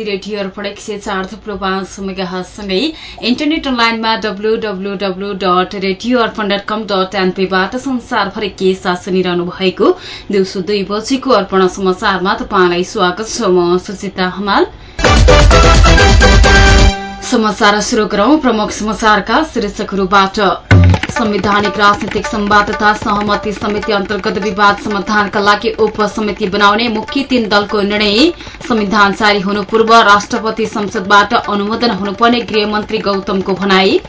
Radio अर्पण एक सय चार थुप्रो पाँच मेगासँगै इन्टरनेट अनलाइनमा WWW dot radio Arpan dot com dot एनपीबाट संसारभरि के साथ सुनिरहनु भएको दिउँसो दुई बजीको अर्पण समाचारमा तपाईँलाई स्वागत छ। म सुचिता हमाल। समाचार शुरू गरौं। प्रमुख समाचारका शीर्षकहरूबाट। संवैधानिक राजनीतिक संवादता सहमति समिति अन्तर्गत विवाद समाधानका लागि उपसमिति बनाउने मुख्य तीन दलको निर्णय संविधान जारी हुनु पूर्व राष्ट्रपति संसदबाट अनुमोदन हुनुपर्ने गृहमन्त्री गौतमको भनाई।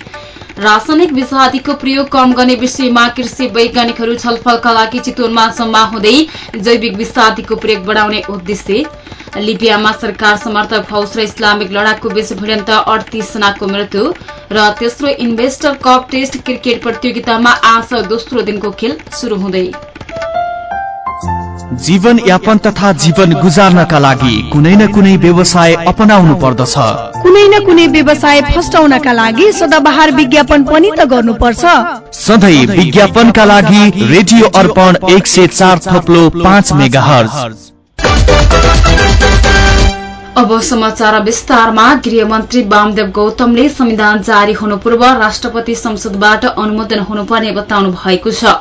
रासायनिक विषादीको प्रयोग कम गर्ने विषयमा कृषि वैज्ञानिकहरू छलफलका लागि चितवनमा जम्मा हुँदै जैविक विषादीको प्रयोग बढ़ाउने उद्देश्य। लिबियामा सरकार समर्थक फौज र इस्लामिक लडाकु बीच भिडन्त अडतीस जनाको मृत्यु र तेस्रो इन्भेस्टर कप टेस्ट क्रिकेट प्रतियोगितामा आज दोस्रो दिनको खेल शुरू हुँदै। जीवन यापन तथा जीवन गुजार्नका लागि कुनै न कुनै व्यवसाय अपनाउनु पर्दछ। कुनै न कुनै व्यवसाय फस्टाउनका लागि सदाबहार विज्ञापन पनि त गर्नुपर्छ। सधैँ विज्ञापनका लागि रेडियो अर्पण एक सय चार थप्लो पाँच मेगा अब समाचार विस्तारमा। गृहमन्त्री वामदेव गौतमले संविधान जारी हुनु पूर्व राष्ट्रपति संसदबाट अनुमोदन हुनुपर्ने बताउनु भएको छ।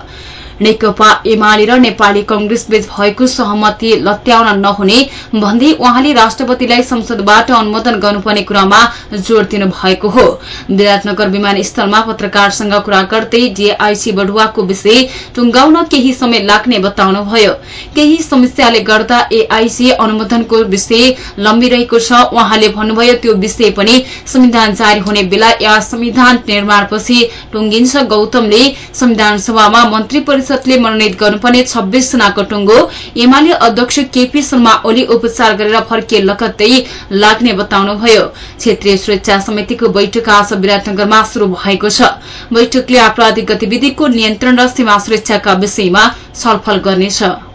नेकपा एमाले र नेपाली कंग्रेस बीच भएको सहमति लत्याउन नहुने भन्दै उहाँले राष्ट्रपतिलाई संसदबाट अनुमोदन गर्नुपर्ने कुरामा जोड़ दिनु भएको हो। विराटनगर विमानस्थलमा पत्रकारसँग कुरा गर्दै डीआईसी बढुवाको विषय टुंगाउन केही समय लाग्ने बताउनुभयो। केही समस्याले गर्दा एआईसी अनुमोदनको विषय लम्बिरहेको छ। उहाँले भन्नुभयो त्यो विषय पनि संविधान जारी हुने बेला या संविधान निर्माणपछि टुंगिन्छ गौतमले संविधान सभामा मन्त्री परिषदले मनोनित गर्नुपर्ने छब्बीस जनाको टुङ्गो। एमाले अध्यक्ष केपी शर्मा ओली उपचार गरेर फर्किए लगत्तै लाग्ने बताउनुभयो। क्षेत्रीय सुरक्षा समितिको बैठक आज विराटनगरमा शुरू भएको छ। बैठकले आपराधिक गतिविधिको नियन्त्रण र सीमा सुरक्षाका विषयमा छलफल गर्नेछ।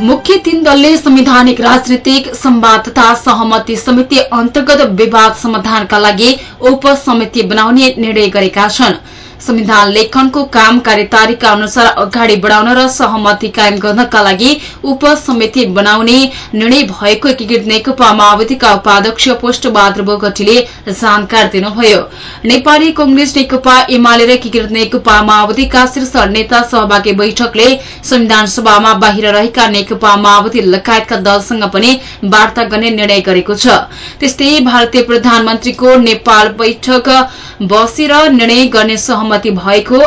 मुख्य तीन दलले संवैधानिक राजनीतिक संवादता सहमति समिति अन्तर्गत विवाद समाधानका लागि उपसमिति बनाउने निर्णय गरेका छन्। संविधान लेखनको काम कार्यतारिका अनुसार अगाडि बढ़ाउन र सहमति कायम गर्नका लागि उपसमिति बनाउने निर्णय भएको एकीकृत नेकपा माओवादीका उपाध्यक्ष पुष्टबहादुर बोगटीले जानकारी दिनुभयो। नेपाली कंग्रेस नेकपा एमाले र एकीकृत नेकपा माओवादीका शीर्ष नेता सहभागी बैठकले संविधान सभामा बाहिर रहेका नेकपा माओवादी लगायतका दलसँग पनि वार्ता गर्ने निर्णय गरेको छ। त्यस्तै भारतीय प्रधानमन्त्रीको नेपाल बैठक बसेर निर्णय गर्ने सहमति भएको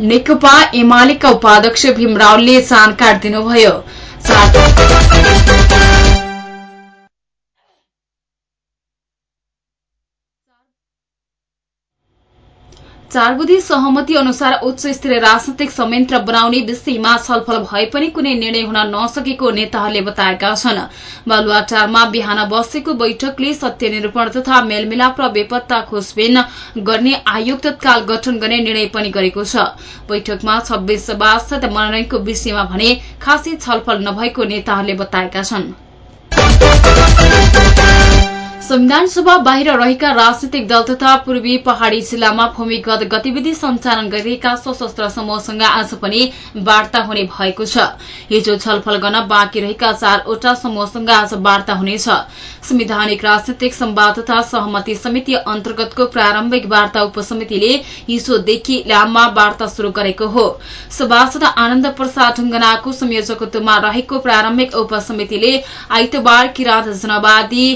नेकपा एमालेका उपाध्यक्ष भीम रावलले जानकारी दिनुभयो। चार बुधी सहमति अनुसार उच्च स्तरीय राजनैतिक संयन्त्र बनाउने विषयमा छलफल भए पनि कुनै निर्णय हुन नसकेको नेताहरूले बताएका छन्। बालुवाटारमा बिहान बसेको बैठकले सत्य निरूपण तथा मेलमिलाप र बेपत्ता खोजबिन गर्ने आयोग तत्काल गठन गर्ने निर्णय पनि गरेको छ। बैठकमा छब्बीस सभासद मनोनयनको विषयमा भने खासै छलफल नभएको नेताहरूले बताएका छन्। संविधान सभा बाहिर रहेका राजनैतिक दल तथा पूर्वी पहाड़ी जिल्लामा भूमिगत गतिविधि सञ्चालन गरिरहेका सशस्त्र समूहसँग आज पनि वार्ता हुने भएको छ। हिजो छलफल गर्न बाँकी रहेका चारवटा समूहसँग आज वार्ता हुनेछ। संविधानिक राजनैतिक संवाद तथा सहमति समिति अन्तर्गतको प्रारम्भिक वार्ता उपसमितिले हिजोदेखि ल्याममा वार्ता शुरू गरेको हो। सभासद आनन्द प्रसाद ढुङ्गनाको संयोजकत्वमा रहेको प्रारम्भिक उपसमितिले आइतबार किराँत जनवादी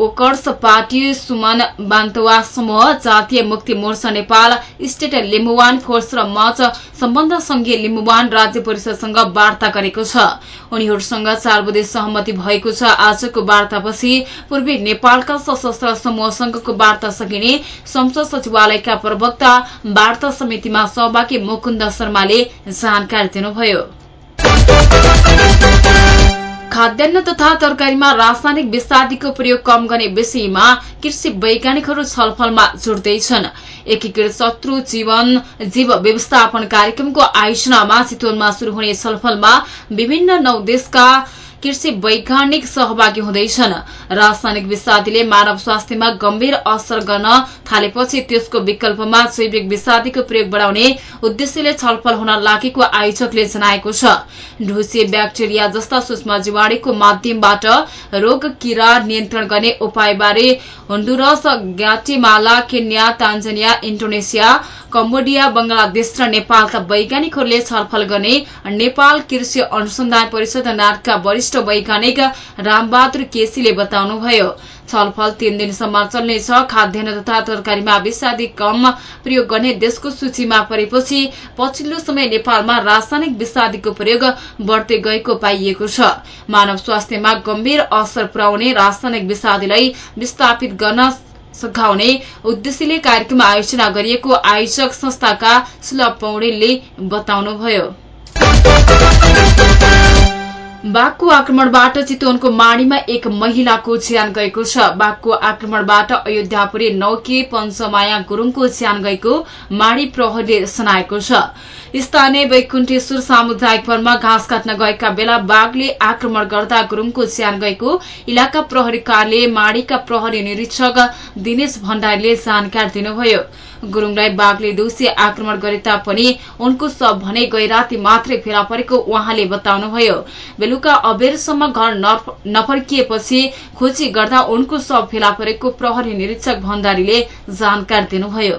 ओकर्स पार्टी सुमन बान्तवा समूह जातीय मुक्ति मोर्चा नेपाल स्टेट लिम्बुवान फोर्स र मच सम्बन्ध संघीय लिम्बुवान राज्य परिषदसँग वार्ता गरेको छ। उनीहरूसँग चार बुधे सहमति भएको छ। आजको वार्तापछि पूर्वी नेपालका सशस्त्र समूहसँगको वार्ता सकिने संसद सचिवालयका प्रवक्ता वार्ता समितिमा सहभागी मुकुन्द शर्माले जानकारी दिनुभयो। खाद्यान्न तथा तरकारीमा रासायनिक विषादीको प्रयोग कम गर्ने विषयमा कृषि वैज्ञानिकहरू छलफलमा जुट्दैछन्। एकीकृत शत्रु जीवन जीव व्यवस्थापन कार्यक्रमको आयोजनामा चितवनमा शुरू हुने छलफलमा विभिन्न नौ देशका कृषि वैज्ञानिक सहभागी हुँदैछन्। रासायनिक विषादीले मानव स्वास्थ्यमा गम्भीर असर गर्न थालेपछि त्यसको विकल्पमा जैविक विषादीको प्रयोग बढ़ाउने उद्देश्यले छलफल हुन लागेको आयोजकले जनाएको छ। ढुसी ब्याक्टेरिया जस्ता सूक्ष्म जीवाणुको माध्यमबाट रोग किरा नियन्त्रण गर्ने उपायबारे Honduras Guatemala Kenya Tanzania Indonesia Cambodia Bangladesh र नेपालका वैज्ञानिकहरूले छलफल गर्ने नेपाल कृषि अनुसन्धान परिषद नाटका वरिष्ठ वैज्ञानिक रामबहादुर केसीले बताउनुभयो। छलफल तीन दिनसम्म चल्नेछ। खाद्यान्न तथा तरकारीमा विषादी कम प्रयोग गर्ने देशको सूचीमा परेपछि पछिल्लो समय नेपालमा रासायनिक विषादीको प्रयोग बढ़दै गएको पाइएको छ। मानव स्वास्थ्यमा गम्भीर असर पुर्याउने रासायनिक विषादीलाई विस्थापित गर्न सघाउने उद्देश्यले कार्यक्रम आयोजना गरिएको आयोजक संस्थाका सुलभ पौडेलले बताउनुभयो। बाघको आक्रमणबाट चितवनको माडीमा एक महिलाको ज्यान गएको छ। बाघको आक्रमणबाट अयोध्यापुरी नौके पञ्चमाया गुरूङको ज्यान गएको माडी प्रहरीले सनाएको छ। स्थानीय वैकुण्ठेश्वर सामुदायिक वनमा घाँस काट्न गएका बेला बाघले आक्रमण गर्दा गुरूङको ज्यान गएको इलाका प्रहरी कार्यालय माडीका प्रहरी निरीक्षक दिनेश भण्डारीले जानकारी दिनुभयो। गुरूङलाई बाघले दोषी आक्रमण गरे तापनि उनको सब भने गैराती मात्रै फेला परेको उहाँले बताउनुभयो। बेलुका अबेरसम्म घर नफर्किएपछि खोजी गर्दा उनको सब फेला परेको प्रहरी निरीक्षक भण्डारीले जानकारी दिनुभयो।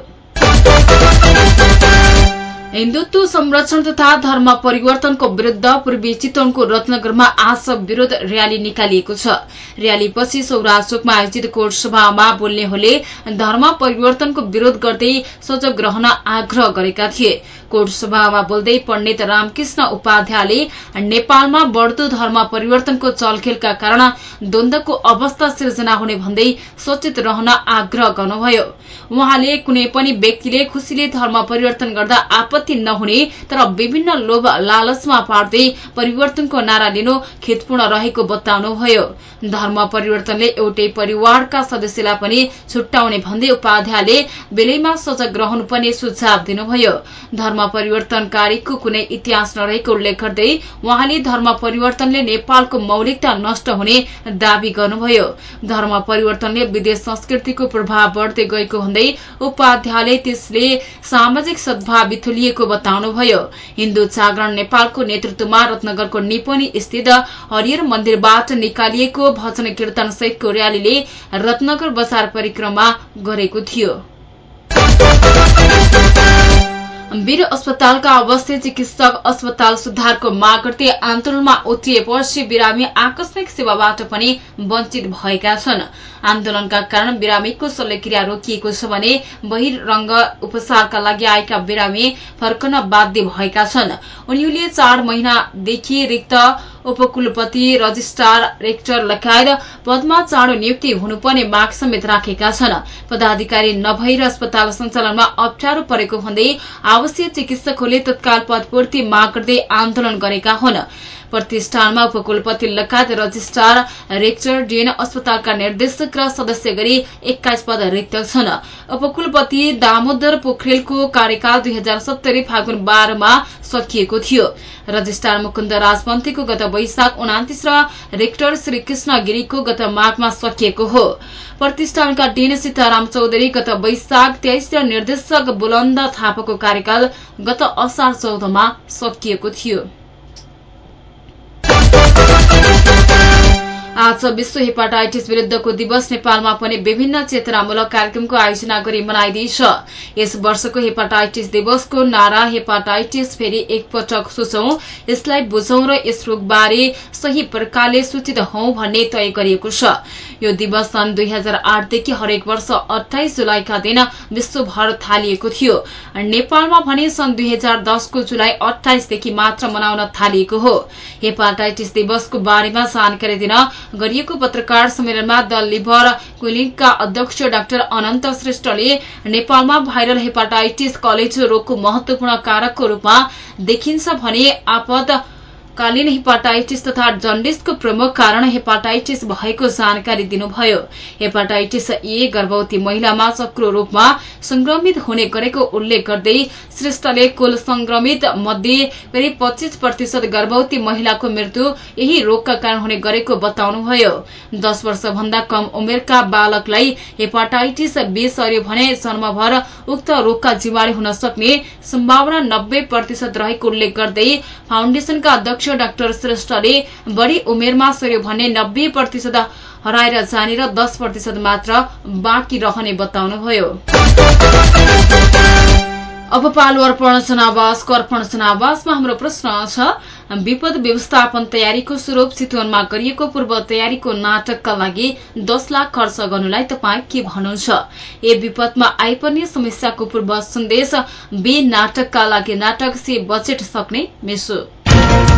हिन्दुत्व संरक्षण तथा धर्म परिवर्तनको विरूद्ध पूर्वी चितवनको रत्नगरमा आज विरोध रयाली निकालिएको छ। रयालीपछि सौराचोकमा आयोजित कोर्ट सभामा बोल्नेहरूले धर्म परिवर्तनको विरोध गर्दै सजग रहन आग्रह गरेका थिए। कोर्ट सभामा बोल्दै पण्डित रामकृष्ण उपाध्यायले नेपालमा बढ़दो धर्म परिवर्तनको चलखेलका कारण द्वन्दको अवस्था सिर्जना हुने भन्दै सचेत रहन आग्रह गर्नुभयो। उहाँले कुनै पनि व्यक्तिले खुशीले धर्म परिवर्तन गर्दा आपत्ति नहुने तर विभिन्न लोभ लालचमा पार्दै परिवर्तनको नारा लिनु खेतपूर्ण रहेको बताउनुभयो। धर्म परिवर्तनले एउटै परिवारका सदस्यलाई पनि छुट्याउने भन्दै उपाध्यायले बेलैमा सजग रहनुपर्ने सुझाव दिनुभयो। धर्म परिवर्तनकारीको कुनै इतिहास नरहेको उल्लेख गर्दै उहाँले धर्म परिवर्तनले नेपालको मौलिकता नष्ट हुने दावी गर्नुभयो। धर्म परिवर्तनले विदेश संस्कृतिको प्रभाव बढ़दै गएको भन्दै उपाध्यायले त्यसले सामाजिक सद्भाव बिथुलिएको बताउनुभयो। हिन्दू जागरण नेपालको नेतृत्वमा रत्नगरको निपनी स्थित हरियर मन्दिरबाट निकालिएको भजन कीर्तन सहितको रयालीले रत्नगर बजार परिक्रमा गरेको थियो। वीर अस्पतालका अवस्थित चिकित्सक अस्पताल सुधारको माग गर्दै आन्दोलनमा उत्रिएपछि बिरामी आकस्मिक सेवाबाट पनि वञ्चित भएका छन्। आन्दोलनका कारण बिरामीको शल्यक्रिया रोकिएको छ भने बहिरंग उपचारका लागि आएका बिरामी फर्कन बाध्य भएका छन्। उनीहरूले चार महिनादेखि रिक्त उपकुलपति रजिस्ट्रार रेक्टर लगायत पदमा चाँडो नियुक्ति हुनुपर्ने माग समेत राखेका छन्। पदाधिकारी नभएर अस्पताल सञ्चालनमा अप्ठ्यारो परेको भन्दै आवश्यक चिकित्सकहरूले तत्काल पदपूर्ति माग गर्दै आन्दोलन गरेका हुन्। प्रतिष्ठानमा उपकुलपति लगायत रजिस्ट्रार रेक्टर डिएन अस्पतालका निर्देशक र सदस्य गरी एक्काइस पद रिक्त छन्। उपकुलपति दामोदर पोखरेलको कार्यकाल दुई हजार सत्तरी फागुन बाह्रमा सकिएको थियो। रजिस्ट्रार मुकुन्द राजपन्थीको गत वैशाख उनातिस र रेक्टर श्री कृष्ण गिरीको गत माघमा सकिएको हो। प्रतिष्ठानका डिन सीताराम चौधरी गत वैशाख तेइस र निर्देशक बुलन्द थापाको कार्यकाल गत असार चौधमा सकिएको थियो। आज विश्व हेपाटाइटिस विरूद्धको दिवस नेपालमा पनि विभिन्न चेतनामूलक कार्यक्रमको आयोजना गरी मनाइँदैछ यस वर्षको हेपाटाइटिस दिवसको नारा हेपाटाइटिस फेरि एकपटक सोचौं। यसलाई बुझौं र यस रोगबारे सही प्रकारले सूचित हौ भन्ने तय गरिएको छ। यो दिवस सन् दुई हजार आठदेखि हरेक वर्ष अठाइस जुलाईका दिन विश्वभर थालिएको थियो। नेपालमा भने सन् दुई हजार दसको जुलाई अठाइसदेखि मात्र मनाउन थालिएको हो। हेपाटाइटिस दिवसको बारेमा जानकारी दिन गरिएको पत्रकार सम्मेलनमा द लिभर क्लिनिकका अध्यक्ष डाक्टर अनन्त श्रेष्ठले नेपालमा भाइरल हेपाटाइटिस कलेजो रोगको महत्वपूर्ण कारकको रूपमा देखिन्छ भने आपद कालीन हेपाटाइटिस तथा जन्डिसको प्रमुख कारण हेपाटाइटिस भएको जानकारी दिनुभयो। हेपाटाइटिस ए गर्भवती महिलामा चक्रो रूपमा संक्रमित हुने गरेको उल्लेख गर्दै श्रेष्ठले कुल संक्रमित मध्ये करिब पच्चीस प्रतिशत गर्भवती महिलाको मृत्यु यही रोगका कारण हुने गरेको बताउनुभयो। दश वर्षभन्दा कम उमेरका बालकलाई हेपाटाइटिस बी सर्यो भने जन्मभर उक्त रोगका जीवाणु हुन सक्ने सम्भावना नब्बे प्रतिशत रहेको उल्लेख गर्दै फाउन्डेशनका अध्यक्ष अध्यक्ष डाक्टर श्रेष्ठले बढ़ी उमेरमा सर्यो भने नब्बे प्रतिशत हराएर जाने र दश प्रतिशत मात्र बाँकी रहने बताउनुभयो। अब पालु अर्पण जनावासको अर्पण जनावासमा हाम्रो प्रश्न छ विपद व्यवस्थापन तयारीको स्वरूप चितवनमा गरिएको पूर्व तयारीको नाटकका लागि दस लाख खर्च गर्नुलाई तपाईँ के भन्नुहुन्छ? ए विपदमा आइपर्ने समस्याको पूर्व सन्देश बे नाटकका लागि नाटक से बजेट सक्ने मेसो।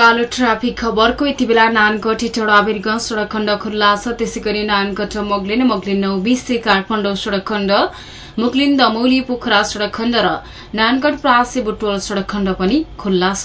पालो ट्राफिक खबरको यति बेला नानगढ टोडा सड़क खण्ड खुल्ला छ। त्यसै गरी नानगढ मोगलिन मोगलिन नौ बिसी काठमाडौँ सड़क खण्ड मुगलिन दमौली पोखरा सड़क खण्ड र नानगढ प्रासी बुटोल सड़क खण्ड पनि खुल्ला छ।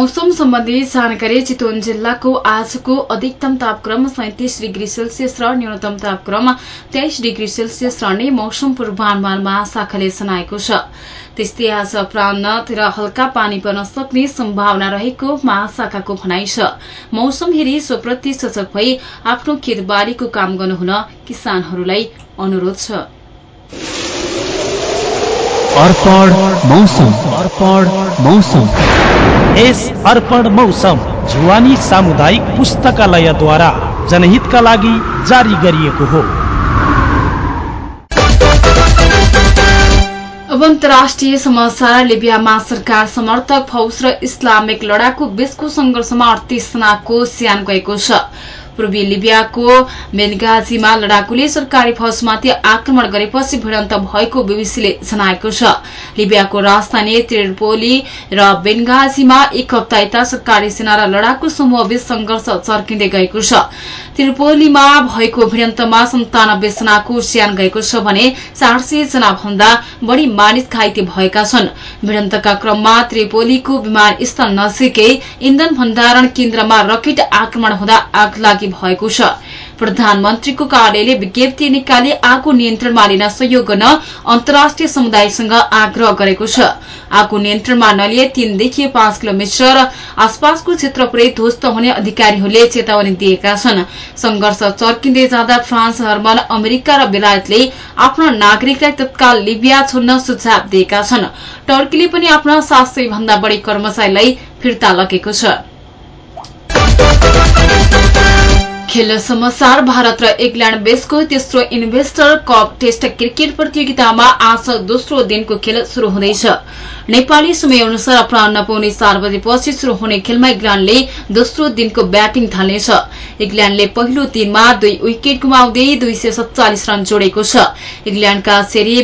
मौसम सम्बन्धी जानकारी चितवन जिल्लाको आजको अधिकतम तापक्रम सैतिस डिग्री सेल्सियस र न्यूनतम तापक्रम तेइस डिग्री सेल्सियस रहने मौसम पूर्वानुमान महाशाखाले जनाएको छ। त्यस्तै आज अपरान्हतिर हल्का पानी पर्न सक्ने सम्भावना रहेको महाशाखाको भनाइ छ। मौसम हेरी स्वप्रति सजग भई आफ्नो खेतबारीको काम गर्नुहुन किसानहरूलाई अनुरोध छ। मौसम। यस अर्पण मौसम जुवानी सामुदायिक पुस्तकालयद्वारा जनहितका लागि जारी गरिएको हो। अब अन्तर्राष्ट्रिय समाचार लिबियामा सरकार समर्थक फौज र इस्लामिक लडाकु बीचको संघर्षमा अडतिस जनाको स्यान गएको छ। पूर्वी लिबियाको बेनगाजीमा लडाकुले सरकारी फौजमाथि आक्रमण गरेपछि भिडन्त भएको बीबीसीले जनाएको छ। लिबियाको राजधानी त्रिपोली र बेनगाजीमा एक हप्ता यता सरकारी सेना र लडाकु समूहबीच संघर्ष चर्किँदै गएको छ। त्रिपोलीमा भएको भिडन्तमा सन्तानब्बे जनाको स्यान गएको छ भने चार सय जना भन्दा बढ़ी मानिस घाइते भएका छन्। भिडन्तका क्रममा त्रिपोलीको विमानस्थल नजिकै इन्धन भण्डारण केन्द्रमा रकेट आक्रमण हुँदा आग लागि भएको छ। प्रधानमन्त्रीको कार्यालयले विज्ञप्ति निकाली आगो नियन्त्रणमा लिन सहयोग गर्न अन्तर्राष्ट्रिय समुदायसँग आग्रह गरेको छ। आगो नियन्त्रणमा नलिए तीनदेखि पाँच किलोमिटर आसपासको क्षेत्र पुरै ध्वस्त हुने अधिकारीहरूले चेतावनी दिएका छन्। संघर्ष चर्किँदै जाँदा फ्रान्स जर्मन अमेरिका र बेलायतले आफ्ना नागरिकलाई तत्काल लिबिया छोड्न सुझाव दिएका छन्। टर्कीले पनि आफ्ना सात सय भन्दा बढ़ी कर्मचारीलाई फिर्ता लगेको छ। खेल समाचार भारत र इंग्ल्याण्ड बीचको तेस्रो इन्भेस्टर कप टेस्ट क्रिकेट प्रतियोगितामा आज दोस्रो दिनको खेल शुरू हुँदैछ। नेपाली समय अनुसार अपराह पाउने चार बजेपछि शुरू हुने खेलमा इङ्ल्याण्डले दोस्रो दिनको ब्याटिङ थाल्नेछ। इङ्ल्याण्डले पहिलो दिनमा दुई विकेट गुमाउँदै दुई रन जोडेको छ। इङ्ल्याण्डका सेरी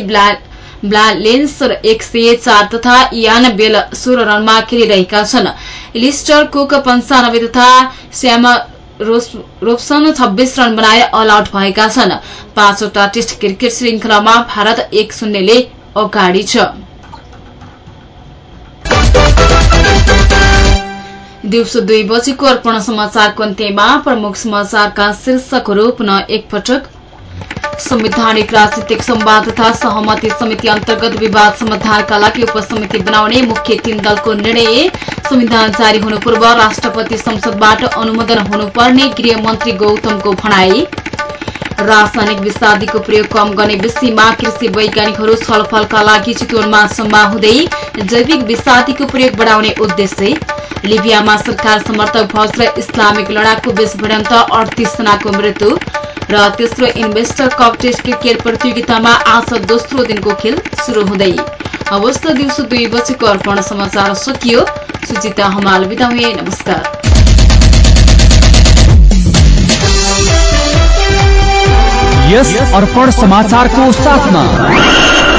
ब्लालेन्स एक सय चार तथा इयान बेल सोह्र रनमा खेलिरहेका छन्। लिस्टर कुक पञ्चानब्बे तथा श्यामा रोप्सन छब्बीस रन बनाए अल आउट भएका छन्। पाँचवटा टेस्ट क्रिकेट श्रृंखलामा भारत एक शून्यले अगाडि छ। दिउँसो दुई बजेको अर्पण समाचारको अन्त्यमा प्रमुख समाचारका शीर्षकहरू पुनः एकपटक। संवैधानिक राजनीतिक संवाद तथा सहमति समिति अन्तर्गत विवाद समाधानका लागि उपसमिति बनाउने मुख्य तीन दलको निर्णय संविधान जारी हुनु पूर्व राष्ट्रपति संसदबाट अनुमोदन हुनुपर्ने गृहमन्त्री गौतमको भनाई। रासायनिक विषादीको प्रयोग कम गर्ने विषयमा कृषि वैज्ञानिकहरू छलफलका लागि चितवनमा सम्मा हुँदै जैविक विषादीको प्रयोग बढाउने उद्देश्य। लिबियामा सरकार समर्थक फौज र इस्लामिक लडाकु बीच भिडन्त अडतिस जनाको मृत्यु। र तेस्रो इन्भेस्टर कप टेस्ट क्रिकेट प्रतियोगितामा आज दोस्रो दिनको खेल शुरू हुँदै अवस्था दिउँसो दुई बजेको अर्पण समाचार सकियो। सुचिता हमाल बिदा हुए। नमस्कार। यस अर्पण समाचारको साथमा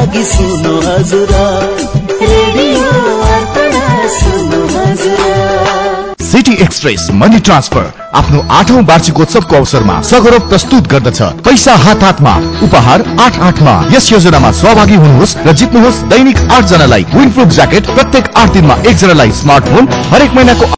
लागि सुन्नु हजुर। सिटी एक्सप्रेस मनी ट्रान्सफर आफ्नो आठौं वार्षिकोत्सवको अवसरमा सगौरव प्रस्तुत गर्दछ। पैसा हात हातमा उपहार आठ आठमा। यस योजनामा सहभागी हुनुहोस् र जित्नुहोस् दैनिक आठ जनालाई विन्प्रुफ ज्याकेट प्रत्येक आठ दिनमा एकजनालाई स्मार्टफोन हरेक महिनाको